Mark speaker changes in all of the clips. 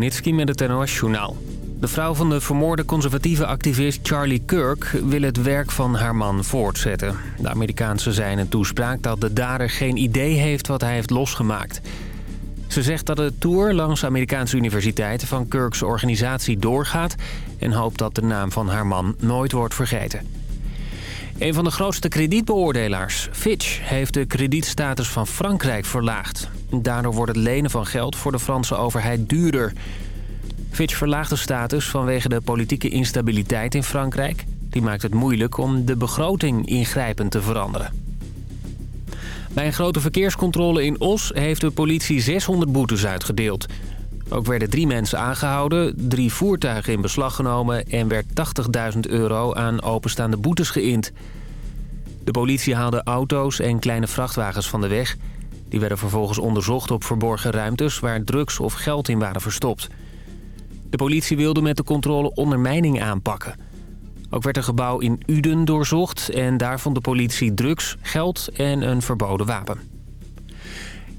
Speaker 1: Met het NOS-journaal. De vrouw van de vermoorde conservatieve activist Charlie Kirk wil het werk van haar man voortzetten. De Amerikaanse zei in een toespraak dat de dader geen idee heeft wat hij heeft losgemaakt. Ze zegt dat de tour langs Amerikaanse universiteiten van Kirks organisatie doorgaat... en hoopt dat de naam van haar man nooit wordt vergeten. Een van de grootste kredietbeoordelaars, Fitch, heeft de kredietstatus van Frankrijk verlaagd. Daardoor wordt het lenen van geld voor de Franse overheid duurder. Fitch verlaagt de status vanwege de politieke instabiliteit in Frankrijk. Die maakt het moeilijk om de begroting ingrijpend te veranderen. Bij een grote verkeerscontrole in Os heeft de politie 600 boetes uitgedeeld. Ook werden drie mensen aangehouden, drie voertuigen in beslag genomen... en werd 80.000 euro aan openstaande boetes geïnd. De politie haalde auto's en kleine vrachtwagens van de weg. Die werden vervolgens onderzocht op verborgen ruimtes... waar drugs of geld in waren verstopt. De politie wilde met de controle ondermijning aanpakken. Ook werd een gebouw in Uden doorzocht... en daar vond de politie drugs, geld en een verboden wapen.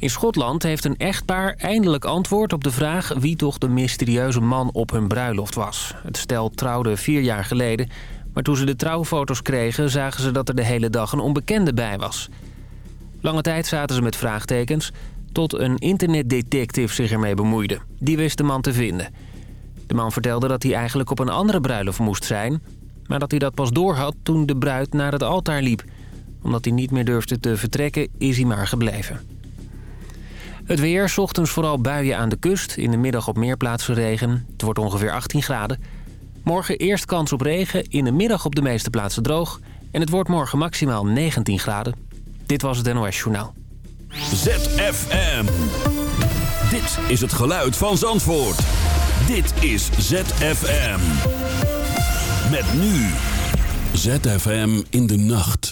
Speaker 1: In Schotland heeft een echtpaar eindelijk antwoord op de vraag... wie toch de mysterieuze man op hun bruiloft was. Het stel trouwde vier jaar geleden... maar toen ze de trouwfoto's kregen... zagen ze dat er de hele dag een onbekende bij was. Lange tijd zaten ze met vraagtekens... tot een internetdetective zich ermee bemoeide. Die wist de man te vinden. De man vertelde dat hij eigenlijk op een andere bruiloft moest zijn... maar dat hij dat pas doorhad toen de bruid naar het altaar liep. Omdat hij niet meer durfde te vertrekken, is hij maar gebleven. Het weer, ochtends vooral buien aan de kust. In de middag op meer plaatsen regen. Het wordt ongeveer 18 graden. Morgen eerst kans op regen. In de middag op de meeste plaatsen droog. En het wordt morgen maximaal 19 graden. Dit was het NOS Journaal.
Speaker 2: ZFM. Dit is het geluid van Zandvoort. Dit is ZFM. Met nu. ZFM in de nacht.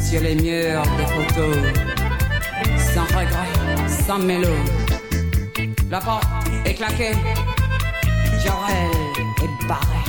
Speaker 3: Sur les murs des photos, sans regret, sans mélo. La porte est claquée, Joël est barré.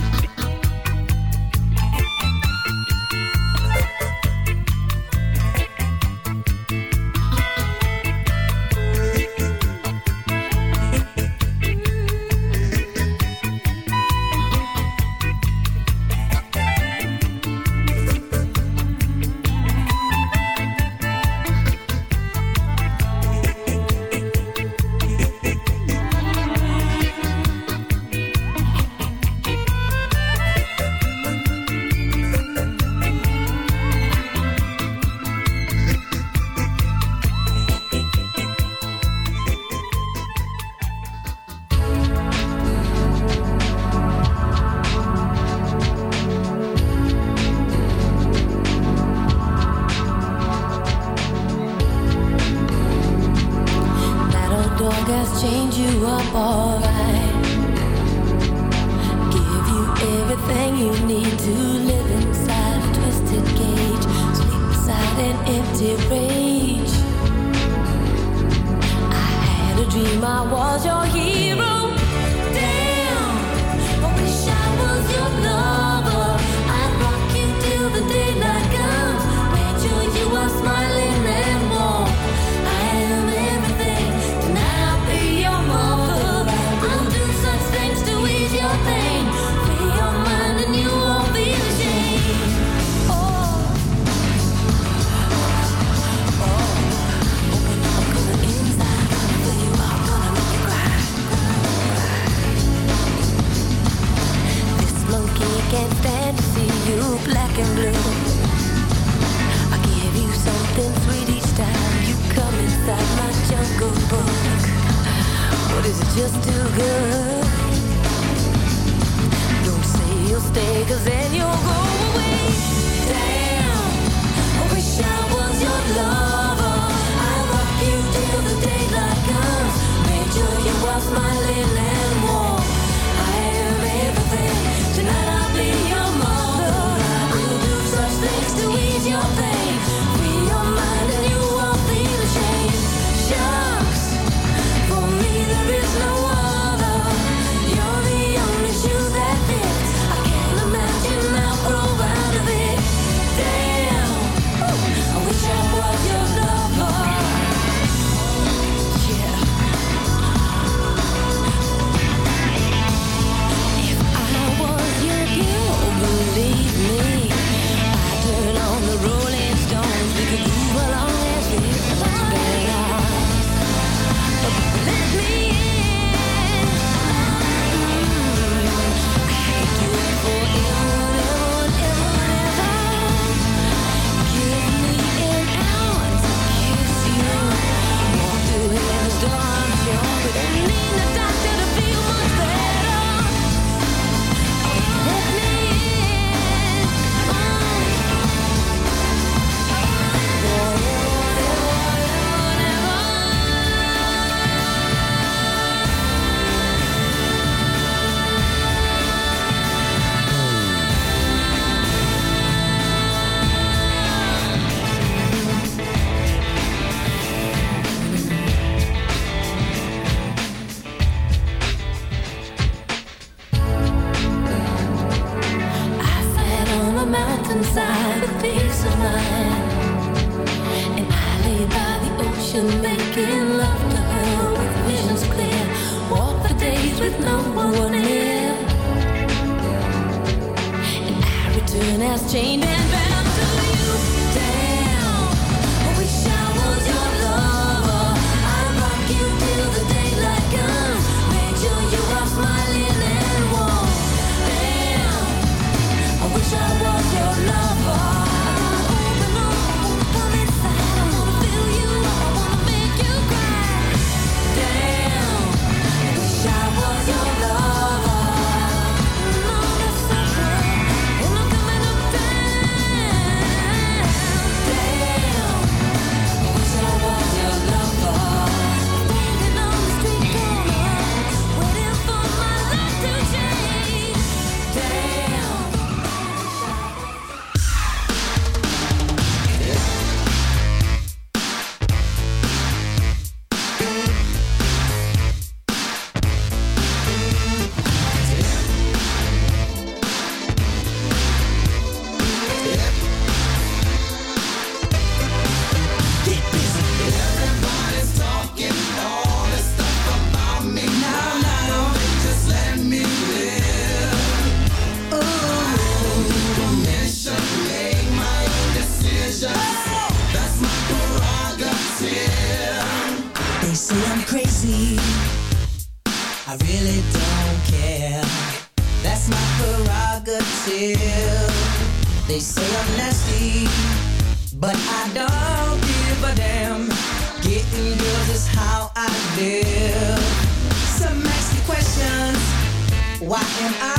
Speaker 4: They say I'm nasty, but I don't give a damn. Getting girls is how I live. Some ask the questions, why am I?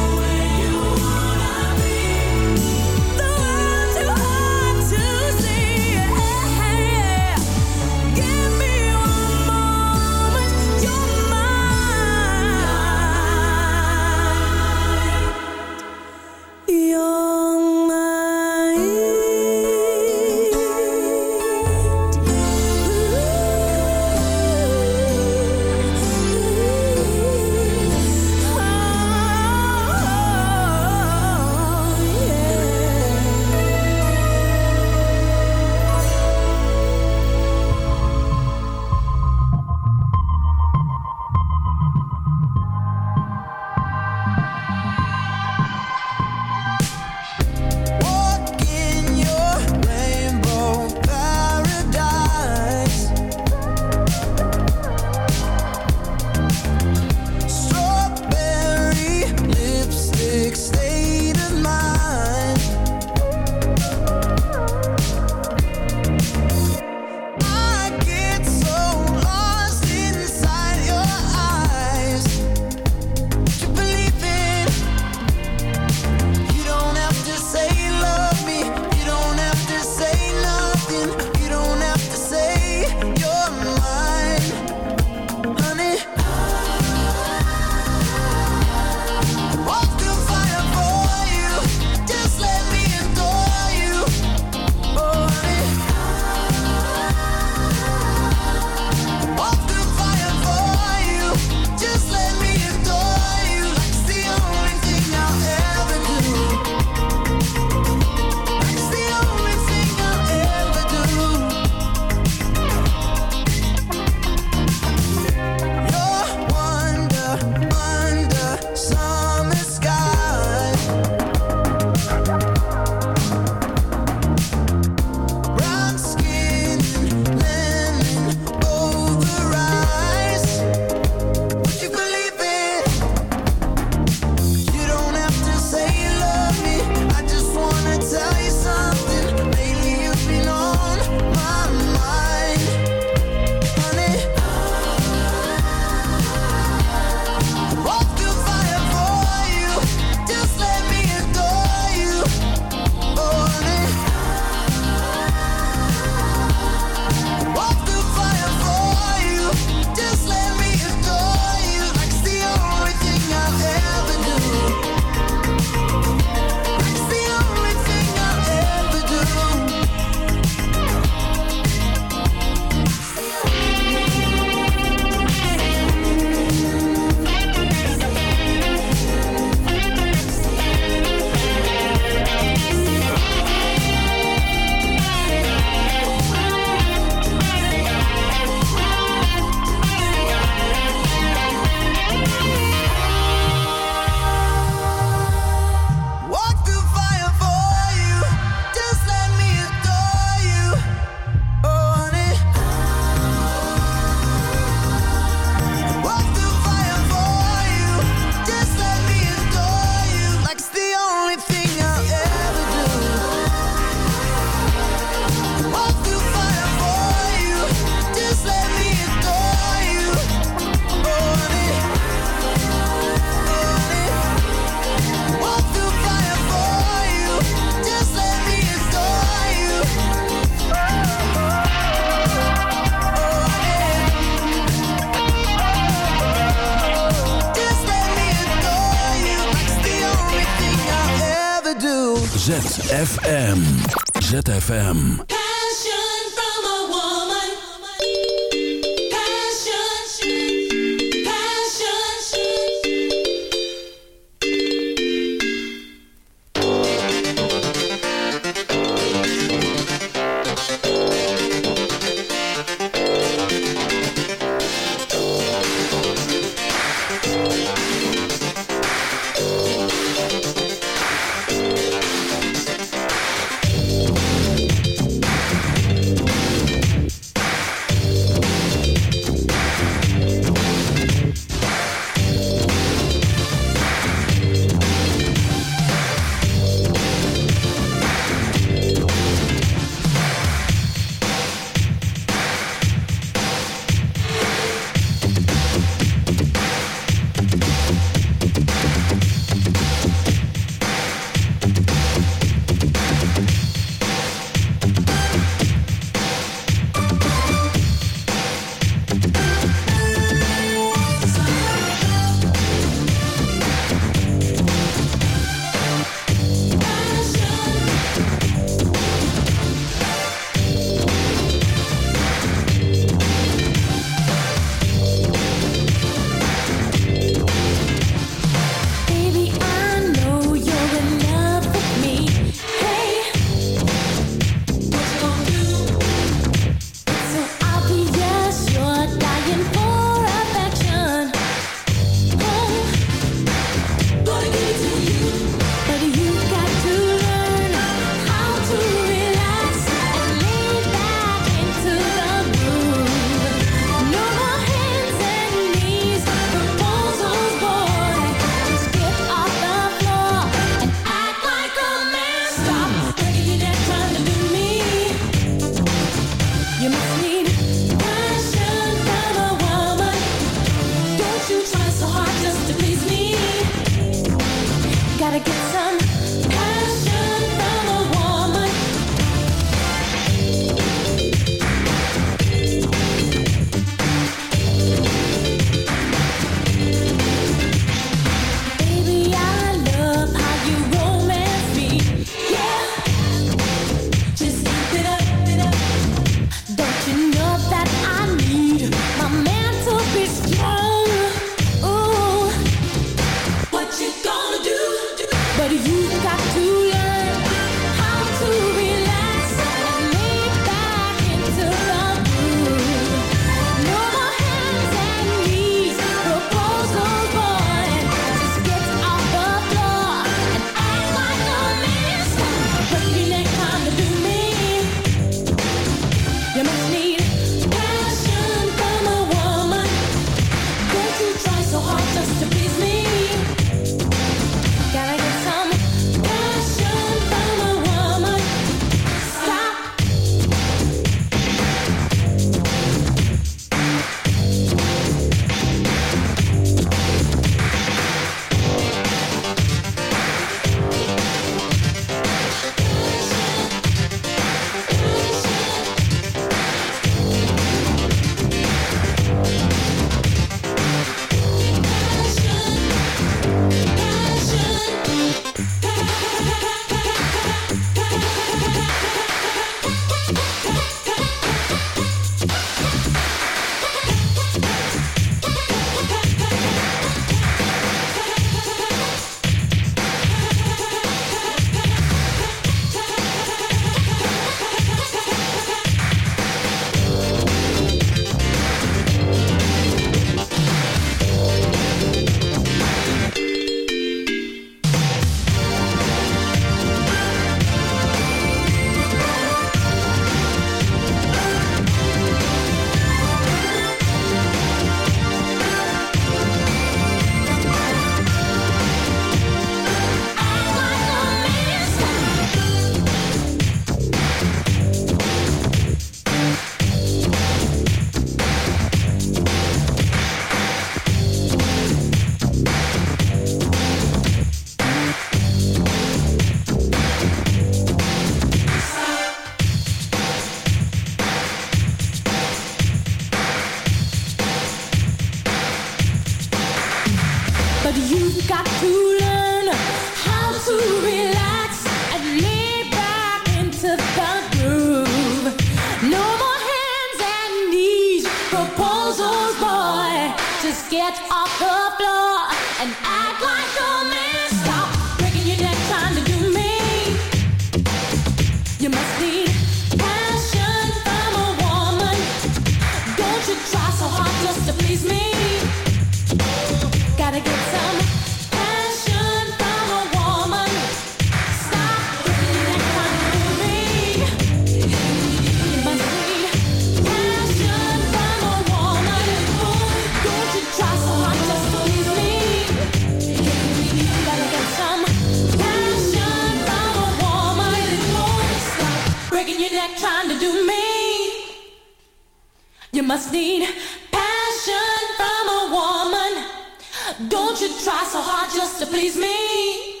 Speaker 5: Don't you try so hard just to please me.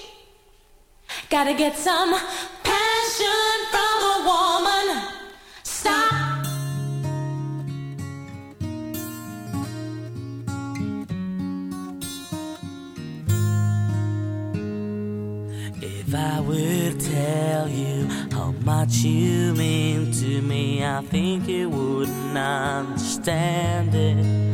Speaker 5: Gotta get some passion from a woman. Stop.
Speaker 6: If I would tell you how much you mean to me, I think you wouldn't understand it.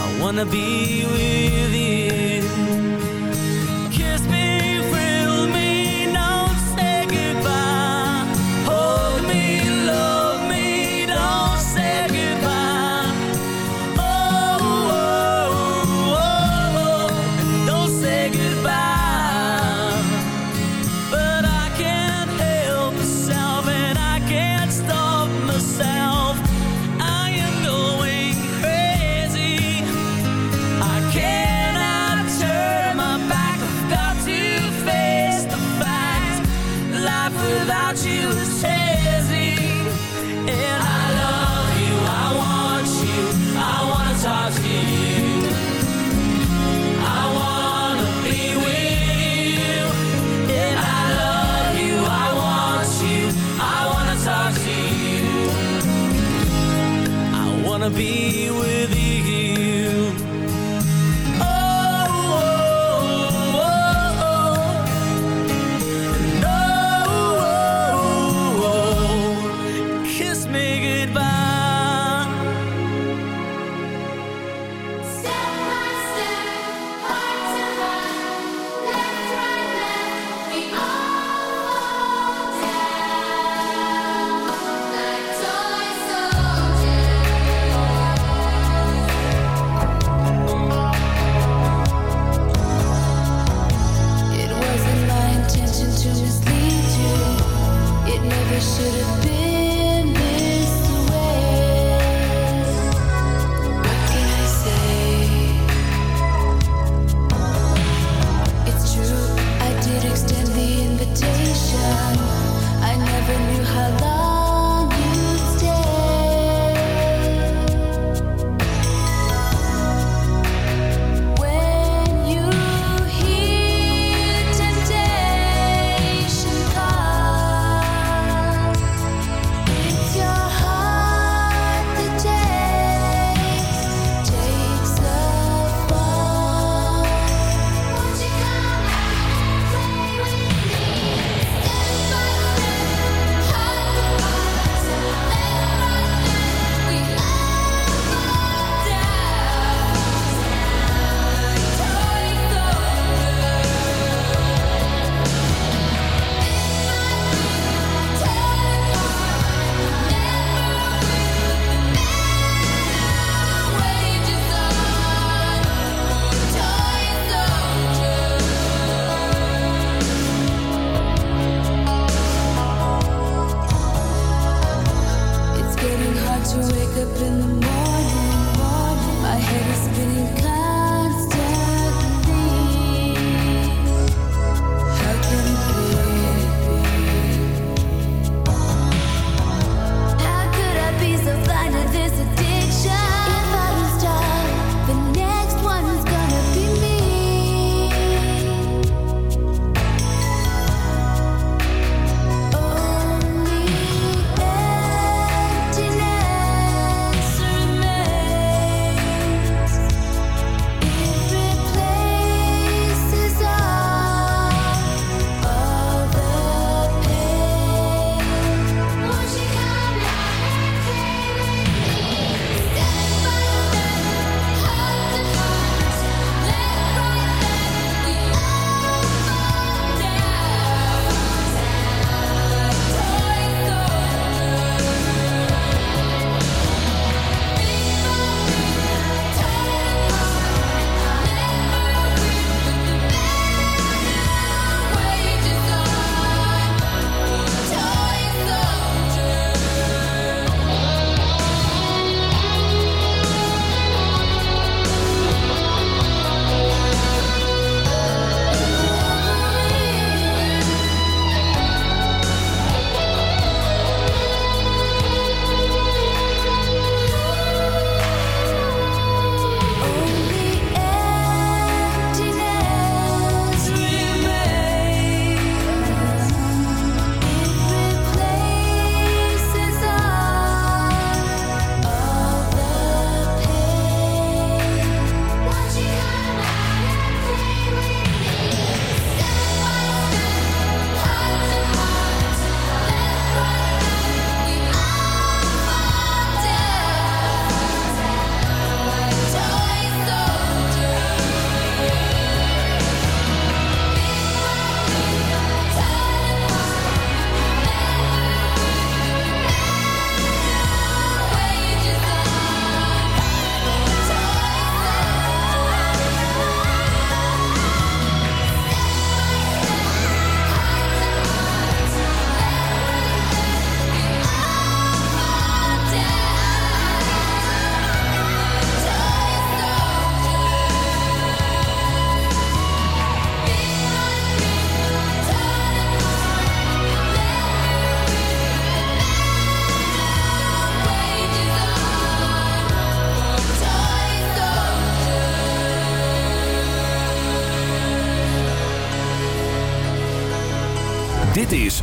Speaker 6: I wanna be with you.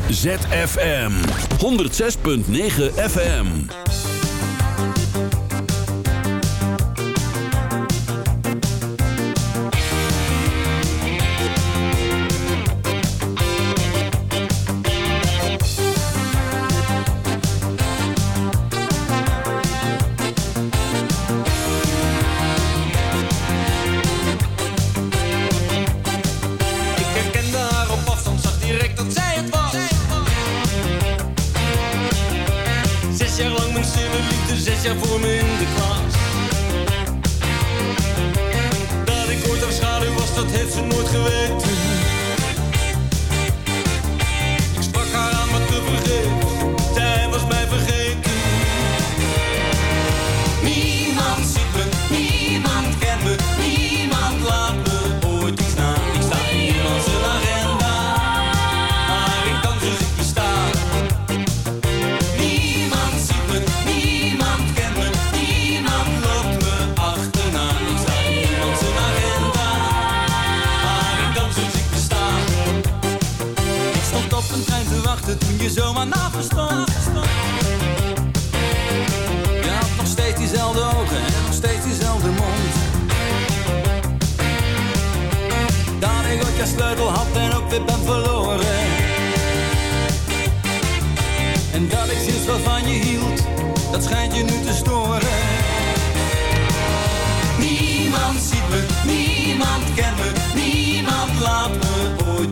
Speaker 7: ZFM. 106.9 FM
Speaker 8: dat schijnt je nu te storen. Niemand ziet me, niemand kent me, niemand laat me ooit